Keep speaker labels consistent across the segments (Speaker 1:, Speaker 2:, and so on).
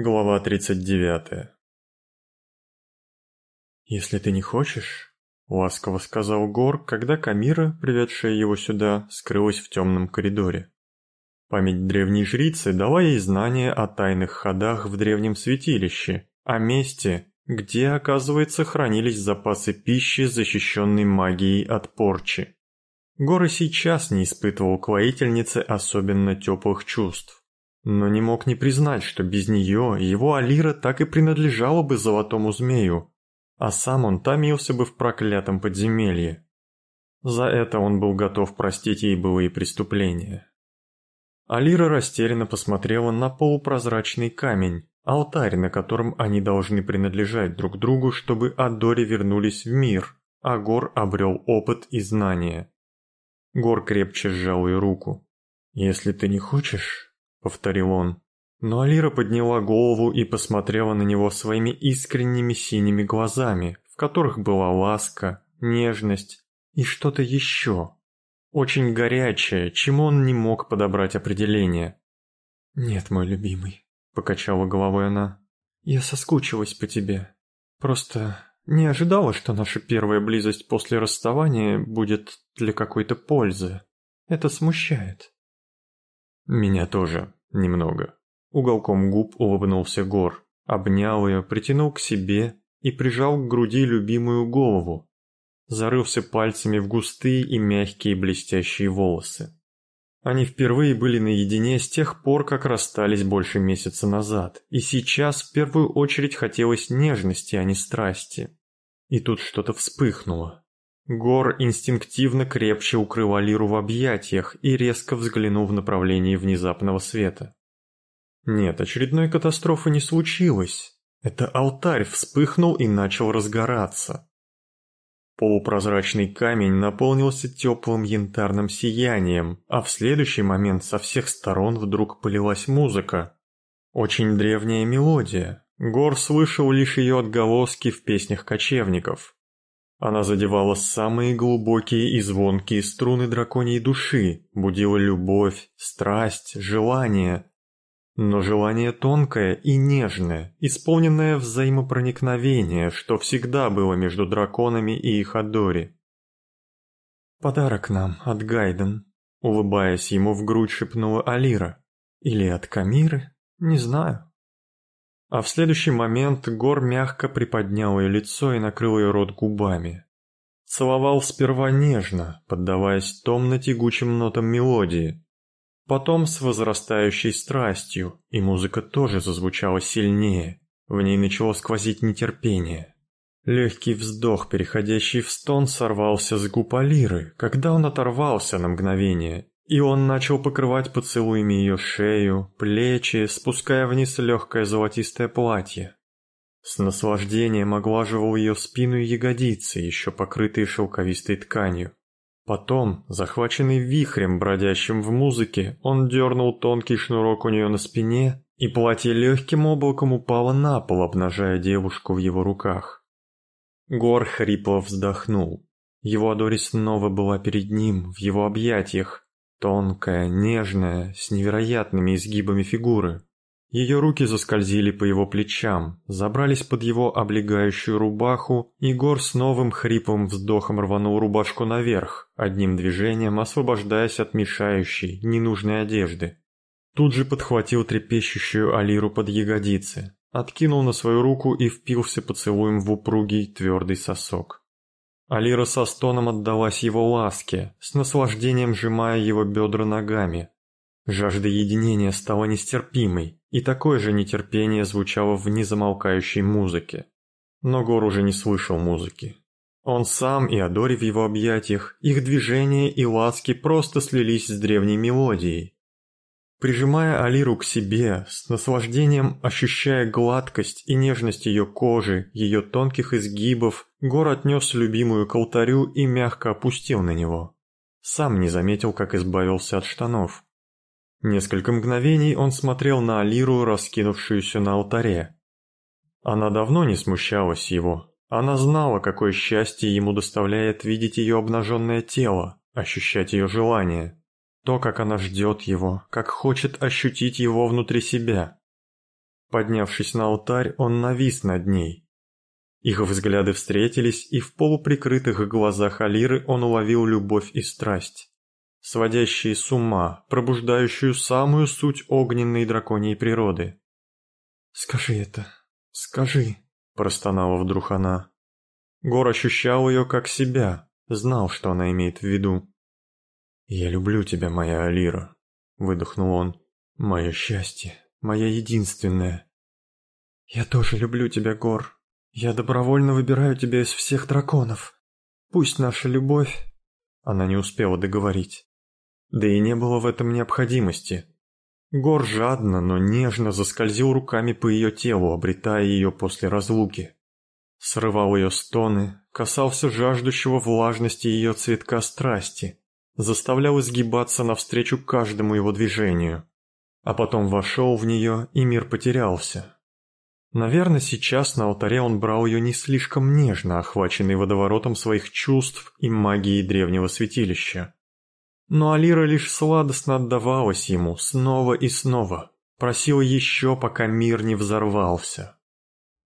Speaker 1: Глава 39 «Если ты не хочешь», — ласково сказал Гор, когда Камира, приведшая его сюда, скрылась в темном коридоре. Память древней жрицы дала ей знания о тайных ходах в древнем святилище, о месте, где, оказывается, хранились запасы пищи, защищенной магией от порчи. Гор и сейчас не испытывал к воительнице особенно теплых чувств но не мог не признать, что без нее его Алира так и принадлежала бы золотому змею, а сам он томился бы в проклятом подземелье. За это он был готов простить ей былые преступления. Алира растерянно посмотрела на полупрозрачный камень, алтарь, на котором они должны принадлежать друг другу, чтобы Адори вернулись в мир, а Гор обрел опыт и знания. Гор крепче сжал ее руку. «Если ты не хочешь, — повторил он. Но Алира подняла голову и посмотрела на него своими искренними синими глазами, в которых была ласка, нежность и что-то еще. Очень горячее, чему он не мог подобрать определение. «Нет, мой любимый», — покачала головой она. «Я соскучилась по тебе. Просто не ожидала, что наша первая близость после расставания будет для какой-то пользы. Это смущает». «Меня тоже, немного». Уголком губ улыбнулся Гор, обнял ее, притянул к себе и прижал к груди любимую голову. Зарылся пальцами в густые и мягкие блестящие волосы. Они впервые были наедине с тех пор, как расстались больше месяца назад, и сейчас в первую очередь хотелось нежности, а не страсти. И тут что-то вспыхнуло. Гор инстинктивно крепче укрыл Алиру в объятиях и резко взглянул в направлении внезапного света. Нет, очередной катастрофы не случилось. Это алтарь вспыхнул и начал разгораться. Полупрозрачный камень наполнился теплым янтарным сиянием, а в следующий момент со всех сторон вдруг полилась музыка. Очень древняя мелодия. Гор слышал лишь ее отголоски в песнях кочевников. Она задевала самые глубокие и звонкие струны драконьей души, будила любовь, страсть, желание. Но желание тонкое и нежное, исполненное взаимопроникновение, что всегда было между драконами и их Адори. «Подарок нам от Гайден», — улыбаясь ему в грудь шепнула Алира. «Или от Камиры? Не знаю». А в следующий момент Гор мягко приподнял ее лицо и накрыл ее рот губами. Целовал сперва нежно, поддаваясь томно-тягучим нотам мелодии. Потом с возрастающей страстью, и музыка тоже зазвучала сильнее. В ней начало сквозить нетерпение. Легкий вздох, переходящий в стон, сорвался с губ Алиры, когда он оторвался на мгновение и он начал покрывать поцелуями ее шею, плечи, спуская вниз легкое золотистое платье. С наслаждением оглаживал ее спину и ягодицы, еще покрытые шелковистой тканью. Потом, захваченный вихрем, бродящим в музыке, он дернул тонкий шнурок у нее на спине, и платье легким облаком упало на пол, обнажая девушку в его руках. Гор хрипло вздохнул. Его Адори снова была перед ним, в его объятиях, Тонкая, нежная, с невероятными изгибами фигуры. Ее руки заскользили по его плечам, забрались под его облегающую рубаху, и Гор с новым хриплым вздохом рванул рубашку наверх, одним движением освобождаясь от мешающей, ненужной одежды. Тут же подхватил трепещущую Алиру под ягодицы, откинул на свою руку и впился поцелуем в упругий твердый сосок. Алира со стоном отдалась его ласке, с наслаждением сжимая его бедра ногами. Жажда единения стала нестерпимой, и такое же нетерпение звучало в незамолкающей музыке. Но Гор уже не слышал музыки. Он сам и Адори в его объятиях, их движения и ласки просто слились с древней мелодией, Прижимая Алиру к себе, с наслаждением ощущая гладкость и нежность ее кожи, ее тонких изгибов, Гор отнес любимую к алтарю и мягко опустил на него. Сам не заметил, как избавился от штанов. Несколько мгновений он смотрел на Алиру, раскинувшуюся на алтаре. Она давно не смущалась его. Она знала, какое счастье ему доставляет видеть ее обнаженное тело, ощущать ее желание. То, как она ждет его, как хочет ощутить его внутри себя. Поднявшись на алтарь, он навис над ней. Их взгляды встретились, и в полуприкрытых глазах Алиры он уловил любовь и страсть, сводящие с ума, пробуждающую самую суть огненной драконьей природы. «Скажи это, скажи», – простонала вдруг она. Гор ощущал ее как себя, знал, что она имеет в виду. «Я люблю тебя, моя Алира», — выдохнул он. «Мое счастье, моя единственная». «Я тоже люблю тебя, Гор. Я добровольно выбираю тебя из всех драконов. Пусть наша любовь...» Она не успела договорить. Да и не было в этом необходимости. Гор жадно, но нежно заскользил руками по ее телу, обретая ее после разлуки. Срывал ее стоны, касался жаждущего влажности ее цветка страсти, заставлял изгибаться навстречу каждому его движению. А потом вошел в нее, и мир потерялся. Наверное, сейчас на алтаре он брал ее не слишком нежно, охваченный водоворотом своих чувств и магией древнего святилища. Но Алира лишь сладостно отдавалась ему снова и снова, просила еще, пока мир не взорвался.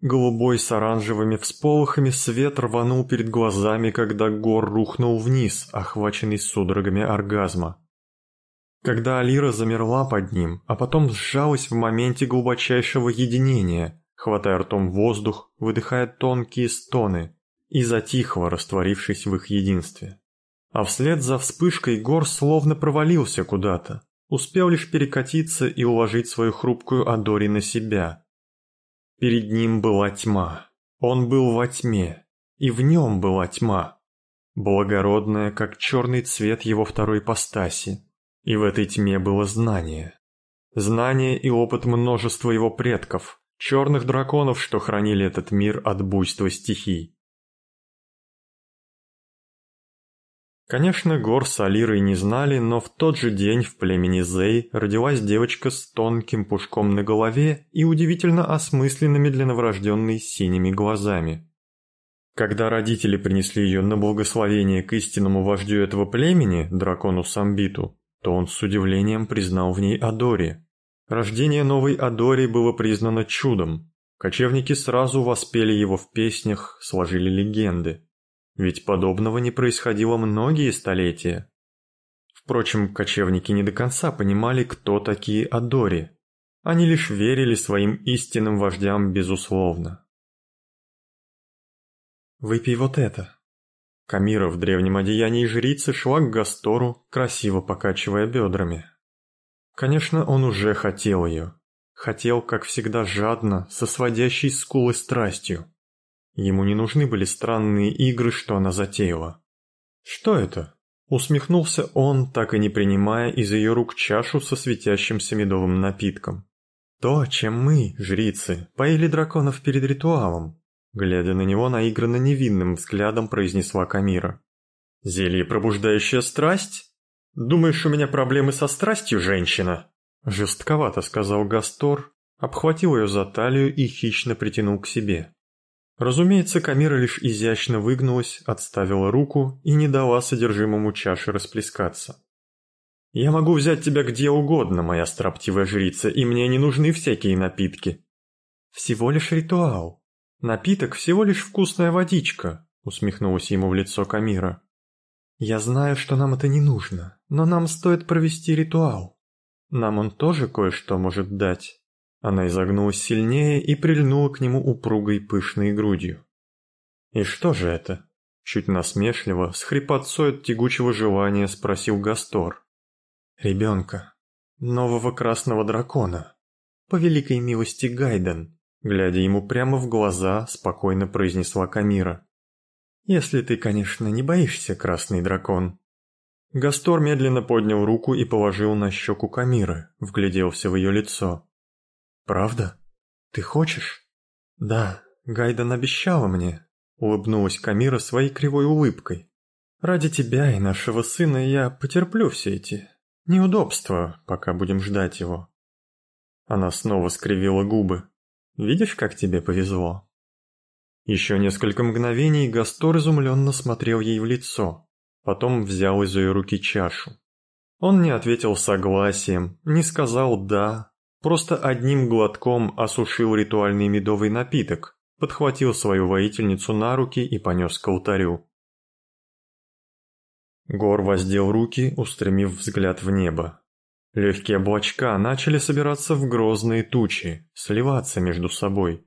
Speaker 1: Голубой с оранжевыми всполохами свет рванул перед глазами, когда гор рухнул вниз, охваченный судорогами оргазма. Когда Алира замерла под ним, а потом сжалась в моменте глубочайшего единения, хватая ртом воздух, выдыхая тонкие стоны, и затихла, растворившись в их единстве. А вслед за вспышкой гор словно провалился куда-то, успел лишь перекатиться и уложить свою хрупкую Адори на себя, Перед ним была тьма. Он был во тьме, и в нем была тьма. Благородная, как черный цвет его второй постаси. И в этой тьме было знание. Знание и опыт множества его предков, черных драконов, что хранили этот мир от буйства стихий. Конечно, Гор с Алирой не знали, но в тот же день в племени Зей родилась девочка с тонким пушком на голове и удивительно осмысленными для новорожденной синими глазами. Когда родители принесли ее на благословение к истинному вождю этого племени, дракону Самбиту, то он с удивлением признал в ней Адори. Рождение новой Адори было признано чудом. Кочевники сразу воспели его в песнях, сложили легенды. Ведь подобного не происходило многие столетия. Впрочем, кочевники не до конца понимали, кто такие Адори. Они лишь верили своим истинным вождям безусловно. «Выпей вот это». Камира в древнем одеянии жрицы шла к Гастору, красиво покачивая бедрами. Конечно, он уже хотел ее. Хотел, как всегда, жадно, со сводящей скулы страстью. Ему не нужны были странные игры, что она затеяла. «Что это?» Усмехнулся он, так и не принимая из ее рук чашу со светящимся медовым напитком. «То, чем мы, жрицы, поили драконов перед ритуалом», глядя на него наигранно невинным взглядом произнесла Камира. «Зелье, пробуждающее страсть? Думаешь, у меня проблемы со страстью, женщина?» Жестковато сказал Гастор, обхватил ее за талию и хищно притянул к себе. Разумеется, Камира лишь изящно выгнулась, отставила руку и не дала содержимому чаши расплескаться. «Я могу взять тебя где угодно, моя строптивая жрица, и мне не нужны всякие напитки». «Всего лишь ритуал. Напиток всего лишь вкусная водичка», усмехнулась ему в лицо Камира. «Я знаю, что нам это не нужно, но нам стоит провести ритуал. Нам он тоже кое-что может дать». Она изогнулась сильнее и прильнула к нему упругой пышной грудью. «И что же это?» Чуть насмешливо, с хрипотцой от тягучего желания спросил Гастор. «Ребенка. Нового красного дракона. По великой милости Гайден», глядя ему прямо в глаза, спокойно произнесла Камира. «Если ты, конечно, не боишься, красный дракон». Гастор медленно поднял руку и положил на щеку Камиры, вгляделся в ее лицо. «Правда? Ты хочешь?» «Да, Гайдан обещала мне», — улыбнулась Камира своей кривой улыбкой. «Ради тебя и нашего сына я потерплю все эти неудобства, пока будем ждать его». Она снова скривила губы. «Видишь, как тебе повезло?» Еще несколько мгновений Гастор изумленно смотрел ей в лицо, потом взял из ее руки чашу. Он не ответил согласием, не сказал «да», просто одним глотком осушил ритуальный медовый напиток, подхватил свою воительницу на руки и понес к алтарю. Гор воздел руки, устремив взгляд в небо. Легкие облачка начали собираться в грозные тучи, сливаться между собой.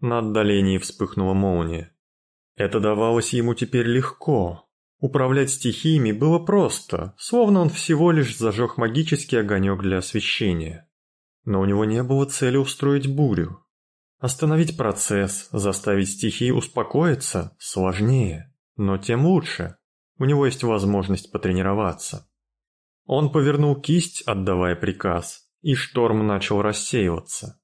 Speaker 1: На отдалении вспыхнула молния. Это давалось ему теперь легко. Управлять стихиями было просто, словно он всего лишь зажег магический огонек для освещения. Но у него не было цели устроить бурю. Остановить процесс, заставить стихии успокоиться – сложнее, но тем лучше. У него есть возможность потренироваться. Он повернул кисть, отдавая приказ, и шторм начал рассеиваться.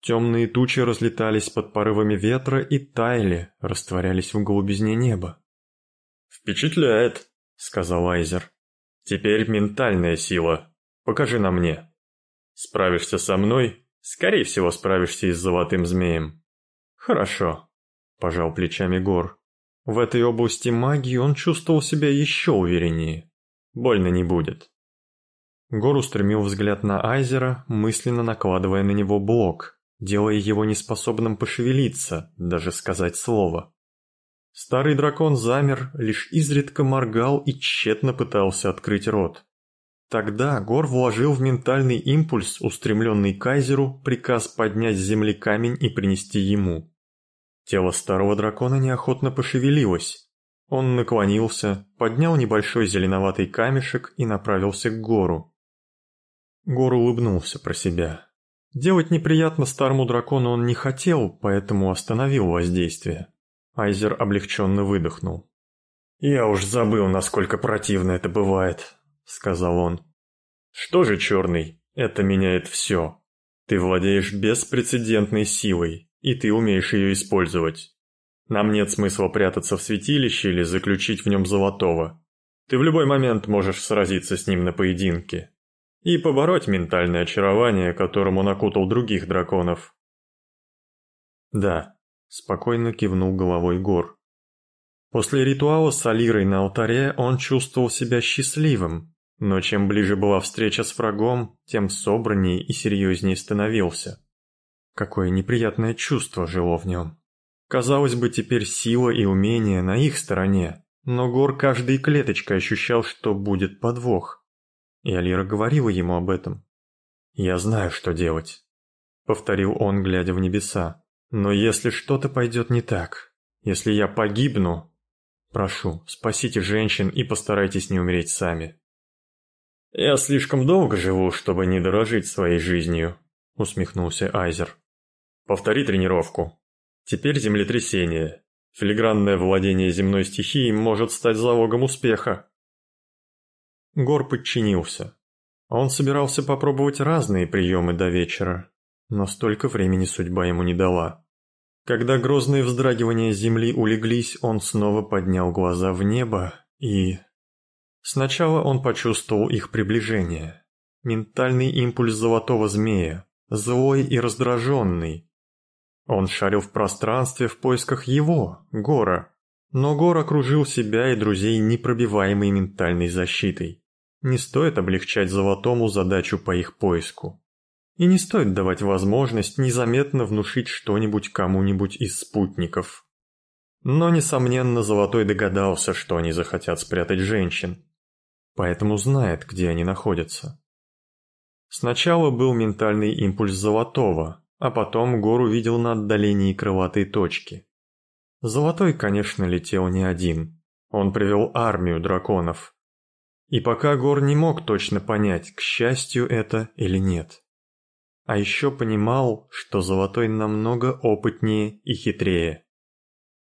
Speaker 1: Темные тучи разлетались под порывами ветра и таяли, растворялись в голубизне неба. «Впечатляет», — сказал Айзер. «Теперь ментальная сила. Покажи на мне. Справишься со мной? Скорее всего, справишься и с золотым змеем». «Хорошо», — пожал плечами Гор. В этой области магии он чувствовал себя еще увереннее. Больно не будет. Гор устремил взгляд на Айзера, мысленно накладывая на него блок, делая его неспособным пошевелиться, даже сказать слово. Старый дракон замер, лишь изредка моргал и тщетно пытался открыть рот. Тогда Гор вложил в ментальный импульс, устремленный Кайзеру, приказ поднять с земли камень и принести ему. Тело старого дракона неохотно пошевелилось. Он наклонился, поднял небольшой зеленоватый камешек и направился к гору. Гор улыбнулся про себя. Делать неприятно старому дракону он не хотел, поэтому остановил воздействие. Айзер облегченно выдохнул. «Я уж забыл, насколько противно это бывает», — сказал он. «Что же, Черный, это меняет все. Ты владеешь беспрецедентной силой, и ты умеешь ее использовать. Нам нет смысла прятаться в святилище или заключить в нем золотого. Ты в любой момент можешь сразиться с ним на поединке и побороть ментальное очарование, которым он окутал других драконов. Да, спокойно кивнул головой Гор. После ритуала с Алирой на алтаре он чувствовал себя счастливым, но чем ближе была встреча с врагом, тем собраннее и серьезнее становился. Какое неприятное чувство жило в нем. Казалось бы, теперь сила и умение на их стороне, но Гор каждой клеточкой ощущал, что будет подвох. И Алира говорила ему об этом. «Я знаю, что делать», — повторил он, глядя в небеса. «Но если что-то пойдет не так, если я погибну, прошу, спасите женщин и постарайтесь не умереть сами». «Я слишком долго живу, чтобы не дорожить своей жизнью», — усмехнулся Айзер. «Повтори тренировку. Теперь землетрясение. Филигранное владение земной стихией может стать залогом успеха». Гор подчинился. Он собирался попробовать разные приемы до вечера, но столько времени судьба ему не дала. Когда грозные вздрагивания земли улеглись, он снова поднял глаза в небо и... Сначала он почувствовал их приближение. Ментальный импульс золотого змея, злой и раздраженный. Он шарил в пространстве в поисках его, Гора, но Гор окружил себя и друзей непробиваемой ментальной защитой. Не стоит облегчать Золотому задачу по их поиску. И не стоит давать возможность незаметно внушить что-нибудь кому-нибудь из спутников. Но, несомненно, Золотой догадался, что они захотят спрятать женщин. Поэтому знает, где они находятся. Сначала был ментальный импульс Золотого, а потом Гор увидел на отдалении крылатые точки. Золотой, конечно, летел не один. Он привел армию драконов, и пока Гор не мог точно понять, к счастью это или нет. А еще понимал, что Золотой намного опытнее и хитрее.